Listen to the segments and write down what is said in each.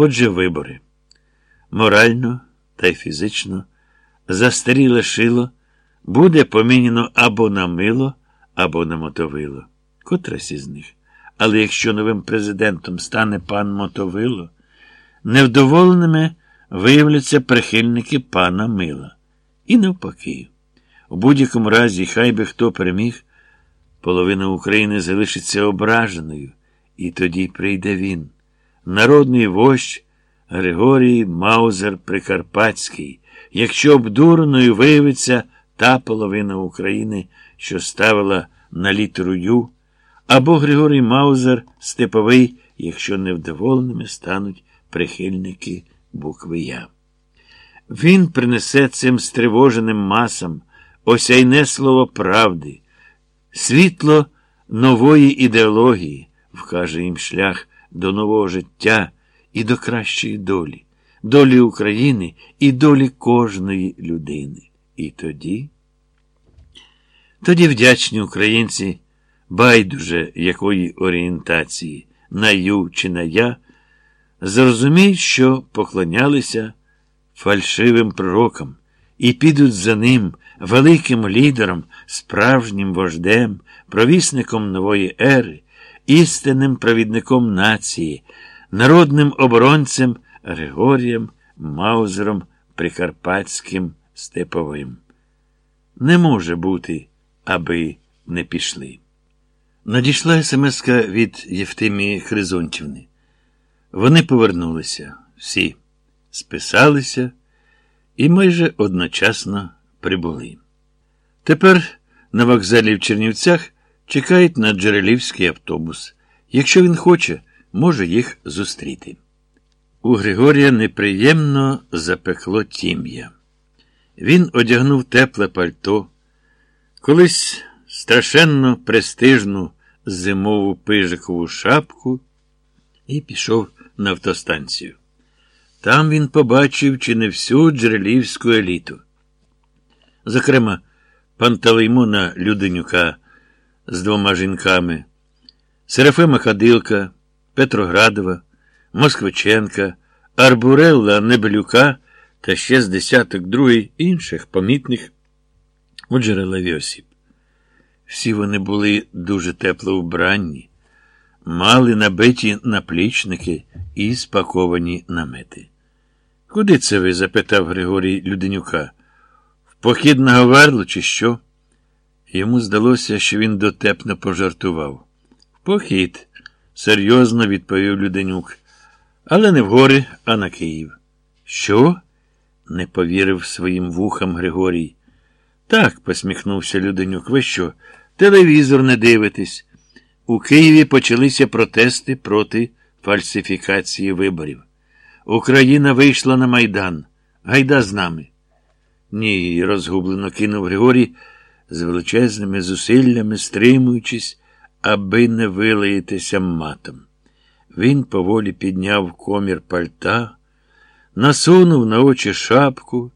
Отже, вибори. Морально та й фізично застаріле шило буде поміняно або на мило, або на мотовило. Котрась із них. Але якщо новим президентом стане пан Мотовило, невдоволеними виявляться прихильники пана Мила. І навпаки. У будь-якому разі, хай би хто переміг, половина України залишиться ображеною, і тоді прийде він, народний вождь Григорій Маузер Прикарпатський, якщо обдуреною виявиться та половина України, що ставила на літеру Ю, або Григорій Маузер Степовий, якщо невдоволеними стануть прихильники букви Я. Він принесе цим стривоженим масам осяйне слово правди, світло нової ідеології, вкаже їм шлях до нового життя і до кращої долі, долі України і долі кожної людини. І тоді, тоді вдячні українці, байдуже якої орієнтації, на ю чи на я, зрозуміють, що поклонялися фальшивим пророкам і підуть за ним, великим лідером, справжнім вождем, провісником нової ери, істинним провідником нації, народним оборонцем Григорієм Маузером Прикарпатським Степовим. Не може бути, аби не пішли. Надійшла смс від Євтимії Хризонтівни. Вони повернулися, всі списалися і майже одночасно прибули. Тепер на вокзалі в Чернівцях чекають на Джерелівський автобус. Якщо він хоче, може їх зустріти. У Григорія неприємно запекло тім'я. Він одягнув тепле пальто, колись страшенно престижну зимову пижикову шапку і пішов на автостанцію. Там він побачив чи не всю джерелівську еліту. Зокрема, Панталеймона Люденюка з двома жінками, Серафима Кадилка, Петроградова, Москвиченка, Арбурелла Небелюка та ще з десяток другий інших помітних у джерелеві осіб. Всі вони були дуже тепло вбранні, мали набиті наплічники і спаковані намети. Куди це ви? запитав Григорій Люденюка. В похід на Говерло, чи що? Йому здалося, що він дотепно пожартував. В похід, серйозно відповів Люденюк. Але не в гори, а на Київ. Що? не повірив своїм вухам Григорій. Так, посміхнувся Люденюк. Ви що? Телевізор не дивитесь. У Києві почалися протести проти фальсифікації виборів. Україна вийшла на Майдан. Гайда з нами. Ні, розгублено кинув Григорій, з величезними зусиллями стримуючись, аби не вилаїтися матом. Він поволі підняв комір пальта, насунув на очі шапку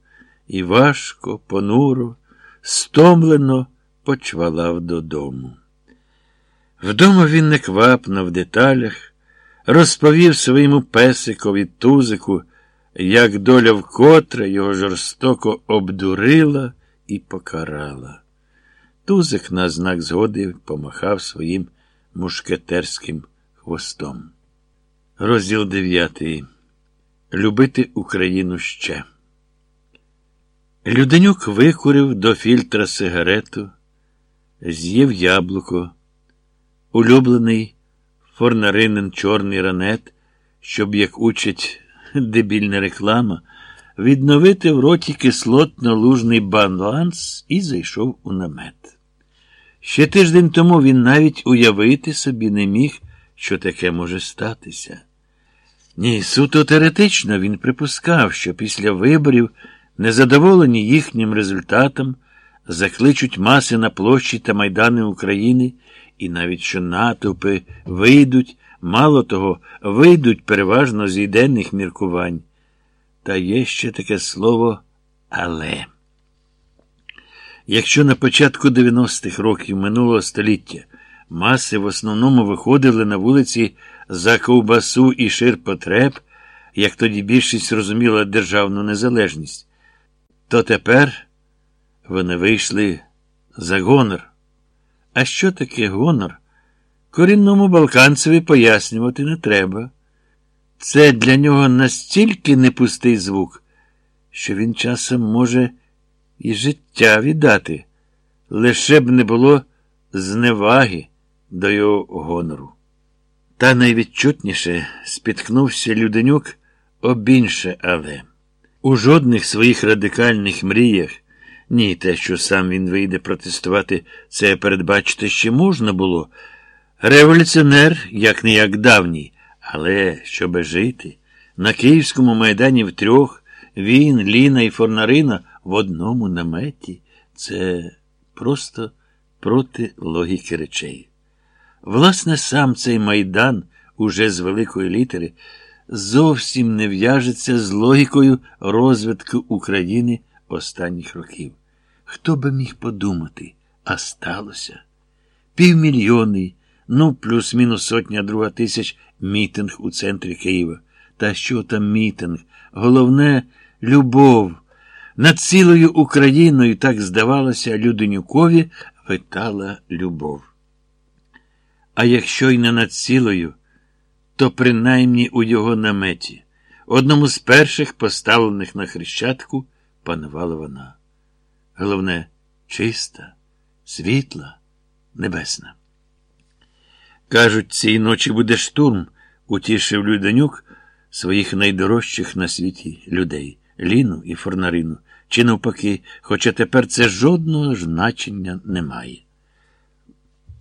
і важко, понуро, стомлено почвалав додому. Вдома він неквапно в деталях розповів своєму песикові тузику, як доля вкотре його жорстоко обдурила і покарала. Тузик на знак згоди помахав своїм мушкетерським хвостом. Розділ дев'ятий. Любити Україну ще. Люденюк викурив до фільтра сигарету, з'їв яблуко, улюблений форнаринен чорний ранет, щоб, як учить дебільна реклама, відновити в роті кислотно-лужний баланс і зайшов у намет. Ще тиждень тому він навіть уявити собі не міг, що таке може статися. Ні, суто теоретично він припускав, що після виборів, незадоволені їхнім результатом, закличуть маси на площі та майдани України, і навіть що натовпи вийдуть, мало того, вийдуть переважно з іденних міркувань. Та є ще таке слово але. Якщо на початку 90-х років минулого століття маси в основному виходили на вулиці за ковбасу і ширпотреб, як тоді більшість розуміла державну незалежність, то тепер вони вийшли за гонор. А що таке гонор? Корінному балканцеві пояснювати не треба. Це для нього настільки непустий звук, що він часом може і життя віддати, лише б не було зневаги до його гонору. Та найвідчутніше спіткнувся Люденюк об інше але. У жодних своїх радикальних мріях, ні те, що сам він вийде протестувати, це передбачити ще можна було. Революціонер, як не як давній, але щоби жити, на Київському майдані втрьох він, Ліна і Форнарина в одному наметі це просто проти логіки речей. Власне, сам цей майдан, уже з великої літери, зовсім не в'яжеться з логікою розвитку України останніх років. Хто би міг подумати, а сталося? Півмільйонний, ну, плюс-мінус сотня друга тисяч мітинг у центрі Києва. Та що там мітинг? Головне любов. Над цілою Україною, так здавалося, Люденюкові витала любов. А якщо й не над цілою, то принаймні у його наметі, одному з перших поставлених на хрещатку, панувала вона. Головне, чиста, світла, небесна. Кажуть, цієї ночі буде штурм, утішив Люденюк своїх найдорожчих на світі людей Ліну і Форнарину, чи навпаки, хоча тепер це жодного значення немає.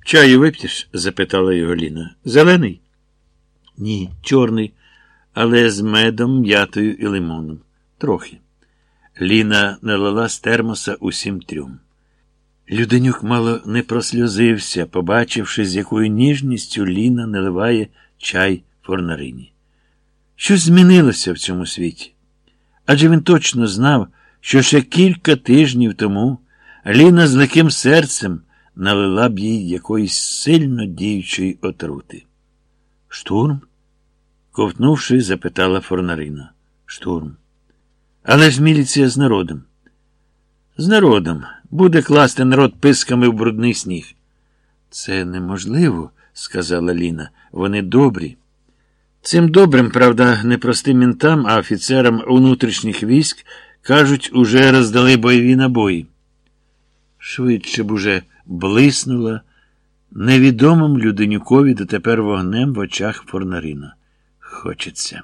Чаю вип'єш? запитала його Ліна. Зелений? Ні, чорний, але з медом, м'ятою і лимоном. Трохи. Ліна налила з термоса усім трьом. Люденюк мало не просльозився, побачивши, з якою ніжністю Ліна наливає чай Форнарині. Щось змінилося в цьому світі. Адже він точно знав, що ще кілька тижнів тому Ліна з легким серцем налила б їй якоїсь сильно діючої отрути. Штурм? ковтнувши, запитала Форнарина. Штурм. Але ж міліція з народом. З народом. Буде класти народ писками в брудний сніг. Це неможливо, сказала Ліна. Вони добрі. Цим добрим, правда, не простим а офіцерам внутрішніх військ, кажуть, уже роздали бойові набої. Швидше б уже блиснула невідомим Люденюкові дотепер вогнем в очах Форнарина. Хочеться.